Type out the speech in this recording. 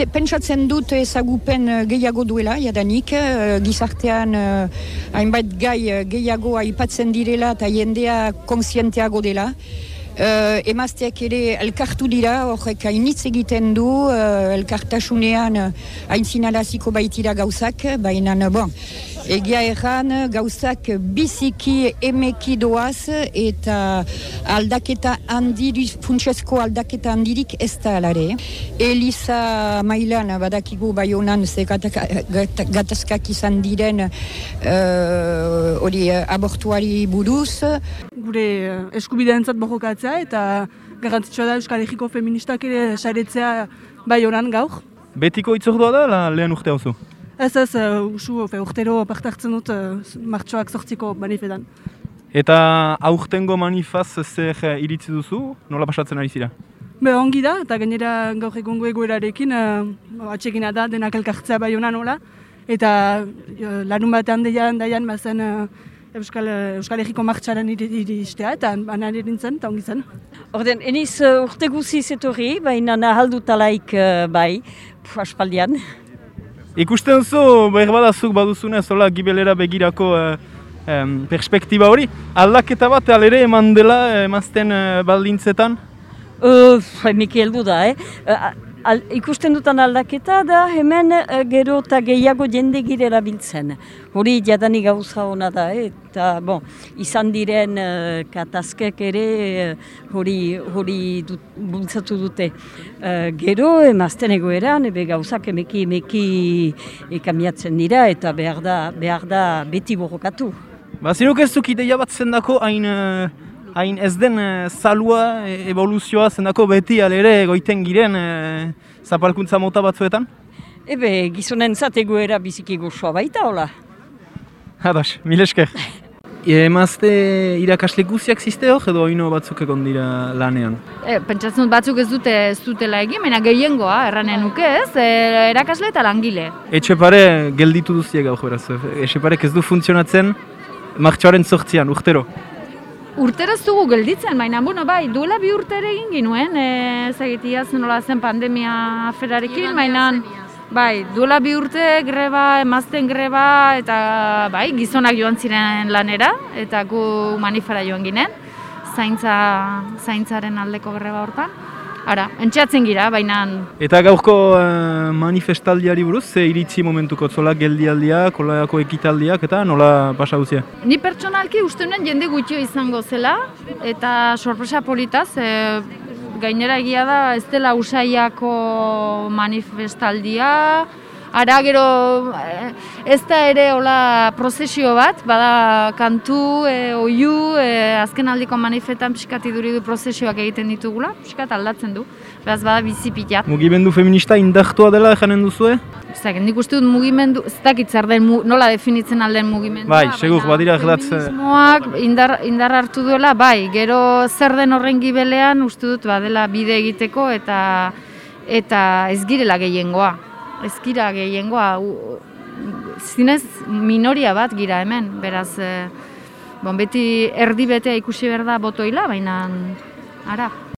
Uste, pentsatzen dut ezagupen eh, gehiago duela, jadanik, eh, gizartean hainbat gai eh, gehiago aipatzen direla eta jendea konsienteago dela. Uh, emazteak ere elkartu dira, horrek hainitz egiten du, uh, elkartasunean uh, haintzinalaziko baitira gauzak, baina, bon, egia erran gauzak biziki emeki doaz eta aldaketa handirik, funtsezko aldaketa handirik ez da alare. Elisa mailan badakigu bai honan ze gatazkak izan diren hori uh, abortuari buruz. Gure uh, eskubideentzat borrokatzea eta garrantzitsua da Euskal Herriko feministak ere saretzea bai honan gaur. Betiko itzordua da, la, lehen urte hauzu? Ez ez, uh, usu, fe, urtero parte hartzen dut uh, martxoak sortziko manifetan. Eta aurtengo manifaz zer iritzi duzu, nola pasatzen ari zira? Be, ongi da, eta gainera gaur egungo egoerarekin uh, atxegina da denak elkartzea bai honan hola. Eta uh, larun batean deian, daian bazen uh, Euskal, Euskal Herriko martxaren iristea, eta banan erintzen, eta ongi zen. Orden, eniz uh, urte guziz etorri, baina nahaldu talaik uh, bai, Puh, aspaldian. Ikusten zu, behar badazuk baduzunez, hola gibelera begirako uh, um, perspektiba hori. Aldaketa bat alere eman dela emazten uh, baldintzetan? Uh, Miki heldu da, eh? Uh, al, ikusten dutan aldaketa da hemen uh, gero eta gehiago jende girela biltzen. Hori jadani gauza hona da, eh? eta bon, izan diren uh, katazkek ere hori, hori dut, bultzatu dute. Uh, gero emazten egoeran, ebe gauzak emeki emeki ekamiatzen dira eta behar da, behar da beti borrokatu. Ba, zinuk ez duk ideia bat zendako hain... Hain ez den e, salua, e, evoluzioa zendako beti alere goiten giren e, zapalkuntza mota batzuetan? Ebe, gizonen zategoera biziki gozoa baita, hola? Hadas, mil esker. E, emazte irakasle guziak ziste hor edo oino batzuk egon dira lanean? E, pentsatzen dut batzuk ez dute ez dutela egin, baina gehiengoa, erranen nuke ez, e, erakasle eta langile. Etxepare gelditu duziek gau beraz. Etxeparek ez du funtzionatzen martxoaren sortzian, urtero. Urtero ez dugu gelditzen, baina bueno, bai, duela bi urtere egin ginuen, e, zagitia zen nola zen pandemia aferarekin, baina bai, duela bi urte greba, emazten greba, eta bai, gizonak joan ziren lanera, eta gu manifara joan ginen, zaintza, zaintzaren aldeko greba hortan. Ara, entxeatzen gira, baina... Eta gaurko uh, manifestaldiari buruz, ze iritzi momentuko zola geldialdiak, kolaiako ekitaldiak, eta nola pasa guzia? Ni pertsonalki uste jende gutxio izango zela, eta sorpresa politaz, e, gainera egia da ez dela usaiako manifestaldia, Ara gero ez da ere hola prozesio bat, bada kantu, e, oiu, e, azken aldiko manifetan pixkat iduri du prozesioak egiten ditugula, pixkat aldatzen du, beraz bada bizipitat. Mugimendu feminista indartua dela janen duzue? Zag, nik uste dut mugimendu, ez dakit zer den, nola definitzen alden mugimendu. Bai, segur, badira gertatze. Feminismoak indar, indar hartu duela, bai, gero zer den horren gibelean uste dut badela bide egiteko eta eta ez girela gehiengoa ez gira gehiengoa, zinez minoria bat gira hemen, beraz, e, bon, beti erdi betea ikusi behar da botoila, baina ara.